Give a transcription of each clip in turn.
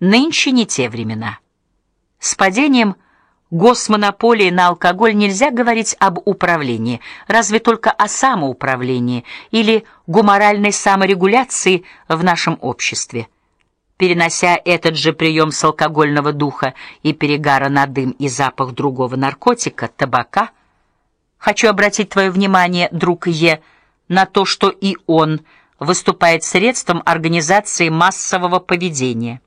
Нынче не те времена. С падением госмонополии на алкоголь нельзя говорить об управлении, разве только о самоуправлении или гуморальной саморегуляции в нашем обществе. Перенося этот же прием с алкогольного духа и перегара на дым и запах другого наркотика табака, хочу обратить твое внимание, друг Е, на то, что и он выступает средством организации массового поведения.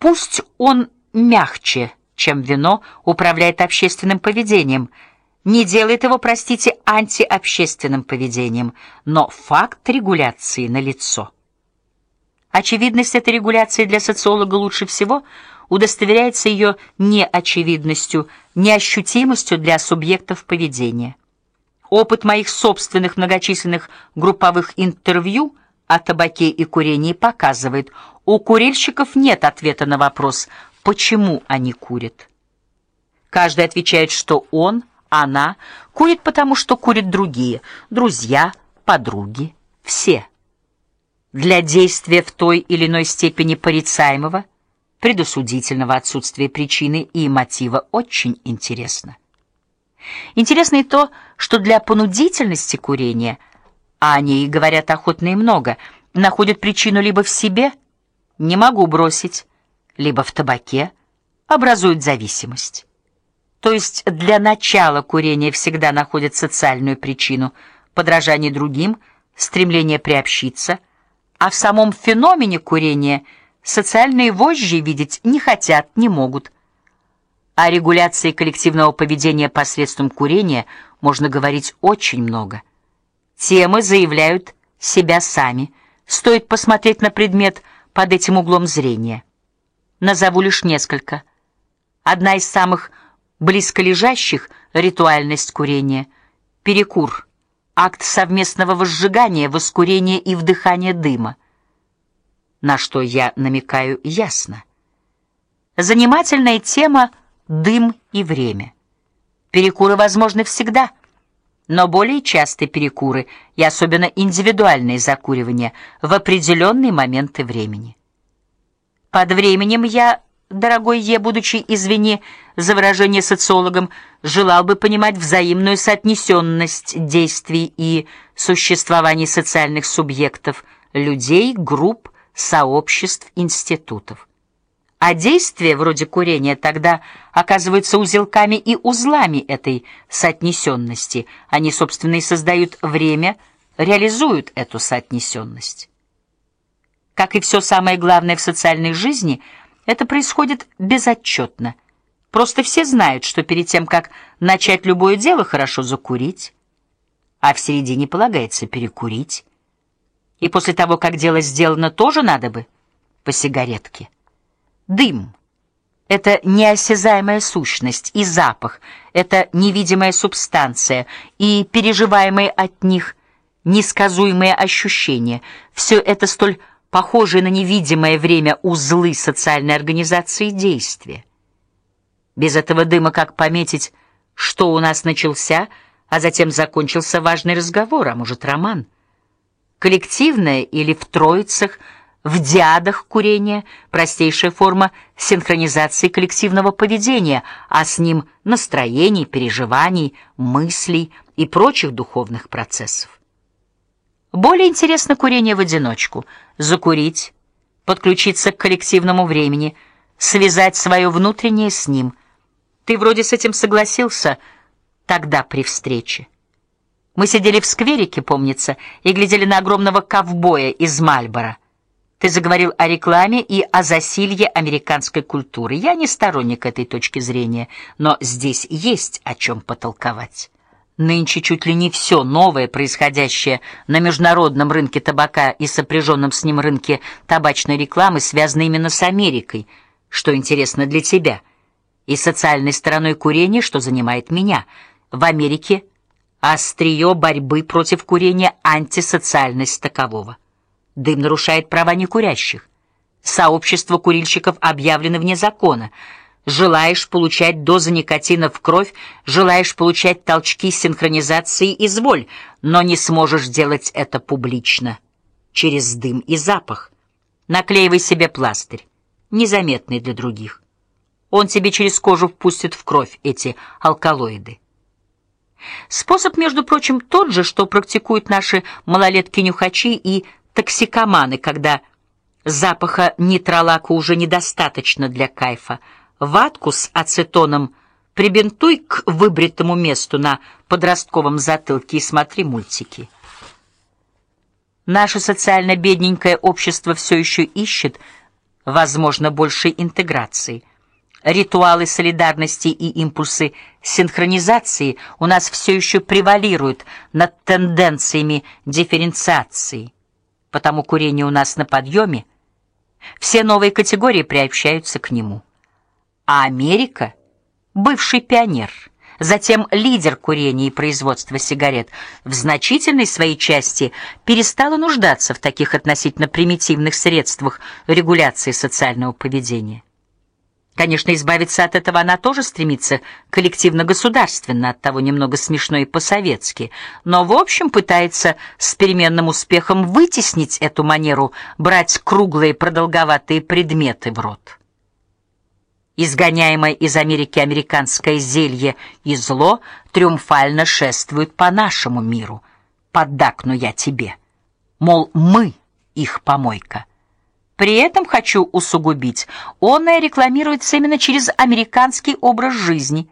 Пусть он мягче, чем вино, управляет общественным поведением, не делает его, простите, антиобщественным поведением, но факт регуляции налицо. Очевидность этой регуляции для социолога лучше всего удостоверяется ее неочевидностью, неощутимостью для субъектов поведения. Опыт моих собственных многочисленных групповых интервью о табаке и курении показывает, у курильщиков нет ответа на вопрос, почему они курят. Каждый отвечает, что он, она курит потому, что курят другие, друзья, подруги, все. Для действия в той или иной степени порицаемого, предосудительного отсутствия причины и мотива очень интересно. Интересно и то, что для понудительности курения, а они и говорят охотно и много, находят причину либо в себе – не могу бросить, либо в табаке образуют зависимость. То есть для начала курения всегда находят социальную причину подражание другим, стремление приобщиться, а в самом феномене курения социальные вожжи видеть не хотят, не могут. О регуляции коллективного поведения посредством курения можно говорить очень много. Темы заявляют себя сами. Стоит посмотреть на предмет под этим углом зрения. Назову лишь несколько. Одна из самых близко лежащих ритуальность курения перекур, акт совместного возжигания, воскурения и вдыхания дыма. На что я намекаю ясно. Занимательная тема дым и время. Перекуры возможны всегда но более частые перекуры и особенно индивидуальные закуривания в определенные моменты времени. Под временем я, дорогой Е, будучи, извини за выражение социологом, желал бы понимать взаимную соотнесенность действий и существований социальных субъектов, людей, групп, сообществ, институтов а действия вроде курения тогда оказываются узелками и узлами этой соотнесенности. Они, собственно, и создают время, реализуют эту соотнесенность. Как и все самое главное в социальной жизни, это происходит безотчетно. Просто все знают, что перед тем, как начать любое дело, хорошо закурить, а в середине полагается перекурить. И после того, как дело сделано, тоже надо бы по сигаретке. Дым — это неосязаемая сущность, и запах — это невидимая субстанция, и переживаемые от них несказуемые ощущения. Все это столь похожие на невидимое время узлы социальной организации действия. Без этого дыма как пометить, что у нас начался, а затем закончился важный разговор, а может, роман? Коллективное или в троицах – в диадах курения простейшая форма синхронизации коллективного поведения, а с ним настроений, переживаний, мыслей и прочих духовных процессов. Более интересно курение в одиночку, закурить, подключиться к коллективному времени, связать свое внутреннее с ним. Ты вроде с этим согласился тогда при встрече. Мы сидели в скверике, помнится, и глядели на огромного ковбоя из Мальборо. Ты заговорил о рекламе и о засилье американской культуры. Я не сторонник этой точки зрения, но здесь есть о чем потолковать. Нынче чуть ли не все новое, происходящее на международном рынке табака и сопряженном с ним рынке табачной рекламы, связано именно с Америкой, что интересно для тебя, и социальной стороной курения, что занимает меня. В Америке острие борьбы против курения антисоциальность такового. Дым нарушает права некурящих. Сообщество курильщиков объявлено вне закона. Желаешь получать дозы никотина в кровь, желаешь получать толчки синхронизации, изволь, но не сможешь делать это публично через дым и запах. Наклеивай себе пластырь, незаметный для других. Он тебе через кожу впустит в кровь эти алкалоиды. Способ, между прочим, тот же, что практикуют наши малолетки-нюхачи и токсикоманы, когда запаха нитролака уже недостаточно для кайфа. Ватку с ацетоном прибинтуй к выбритому месту на подростковом затылке и смотри мультики. Наше социально бедненькое общество все еще ищет, возможно, большей интеграции. Ритуалы солидарности и импульсы синхронизации у нас все еще превалируют над тенденциями дифференциации. Потому курение у нас на подъеме, все новые категории приобщаются к нему. А Америка, бывший пионер, затем лидер курения и производства сигарет, в значительной своей части перестала нуждаться в таких относительно примитивных средствах регуляции социального поведения. Конечно, избавиться от этого она тоже стремится коллективно-государственно, от того немного смешно и по-советски, но в общем пытается с переменным успехом вытеснить эту манеру брать круглые продолговатые предметы в рот. Изгоняемое из Америки американское зелье и зло триумфально шествует по нашему миру. Поддакну я тебе. Мол, мы их помойка. При этом хочу усугубить, оное рекламируется именно через американский образ жизни.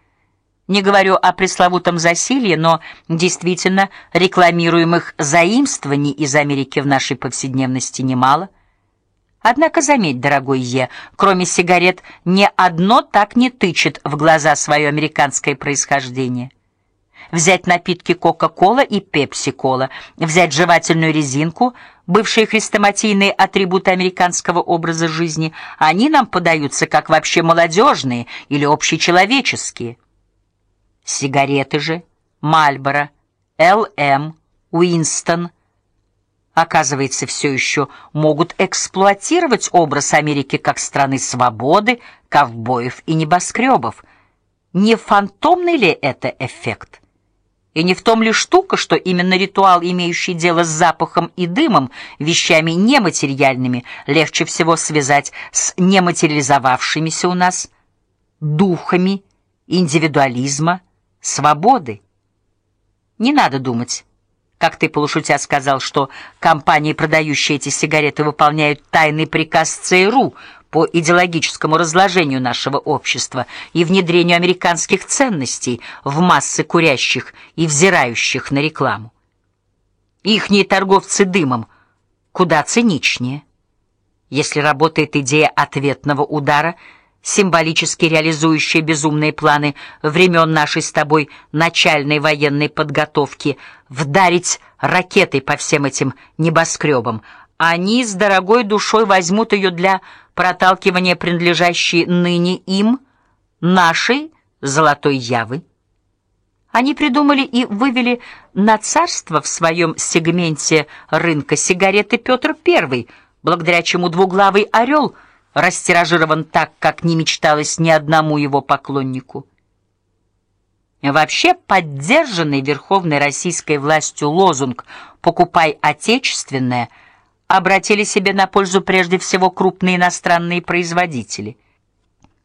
Не говорю о пресловутом засилье, но действительно рекламируемых заимствований из Америки в нашей повседневности немало. Однако заметь, дорогой Е, кроме сигарет ни одно так не тычет в глаза свое американское происхождение взять напитки Кока-кола и Пепси-кола, взять жевательную резинку, бывшие хрестоматийные атрибуты американского образа жизни, они нам подаются как вообще молодежные или общечеловеческие. Сигареты же Marlboro, LM, Уинстон оказывается, все еще могут эксплуатировать образ Америки как страны свободы, ковбоев и небоскребов. Не фантомный ли это эффект? И не в том ли штука, что именно ритуал, имеющий дело с запахом и дымом, вещами нематериальными, легче всего связать с нематериализовавшимися у нас духами индивидуализма, свободы. Не надо думать, как ты полушутя сказал, что компании, продающие эти сигареты, выполняют тайный приказ ЦРУ по идеологическому разложению нашего общества и внедрению американских ценностей в массы курящих и взирающих на рекламу. Ихние торговцы дымом куда циничнее. Если работает идея ответного удара, символически реализующая безумные планы времен нашей с тобой начальной военной подготовки, вдарить ракетой по всем этим небоскребам, они с дорогой душой возьмут ее для проталкивания принадлежащей ныне им нашей золотой явы. Они придумали и вывели на царство в своем сегменте рынка сигареты Петр I, благодаря чему двуглавый орел растиражирован так, как не мечталось ни одному его поклоннику. Вообще поддержанный верховной российской властью лозунг «Покупай отечественное» обратили себе на пользу прежде всего крупные иностранные производители,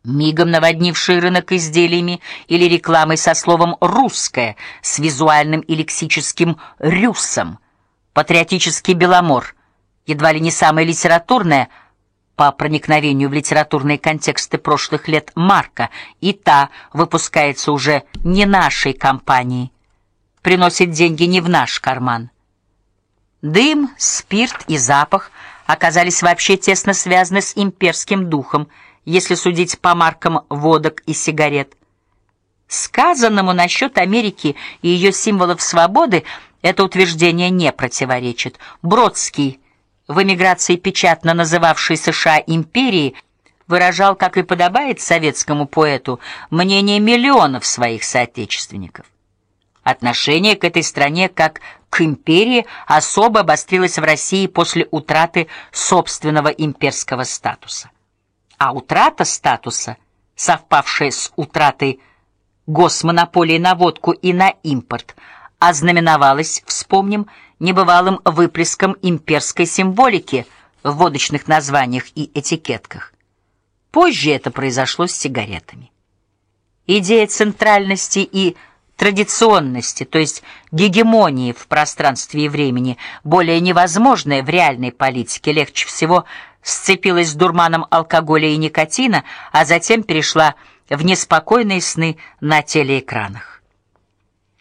мигом наводнившие рынок изделиями или рекламой со словом «русское» с визуальным и лексическим «рюсом», патриотический «беломор», едва ли не самое литературное по проникновению в литературные контексты прошлых лет марка, и та выпускается уже не нашей компанией, приносит деньги не в наш карман. Дым, спирт и запах оказались вообще тесно связаны с имперским духом, если судить по маркам водок и сигарет. Сказанному насчет Америки и ее символов свободы это утверждение не противоречит. Бродский, в эмиграции печатно называвший США империей, выражал, как и подобает советскому поэту, мнение миллионов своих соотечественников. Отношение к этой стране как к империи особо обострилось в России после утраты собственного имперского статуса. А утрата статуса, совпавшая с утратой госмонополии на водку и на импорт, ознаменовалась, вспомним, небывалым выплеском имперской символики, в водочных названиях и этикетках. Позже это произошло с сигаретами. Идея центральности и традиционности, то есть гегемонии в пространстве и времени, более невозможная в реальной политике, легче всего сцепилась с дурманом алкоголя и никотина, а затем перешла в неспокойные сны на телеэкранах.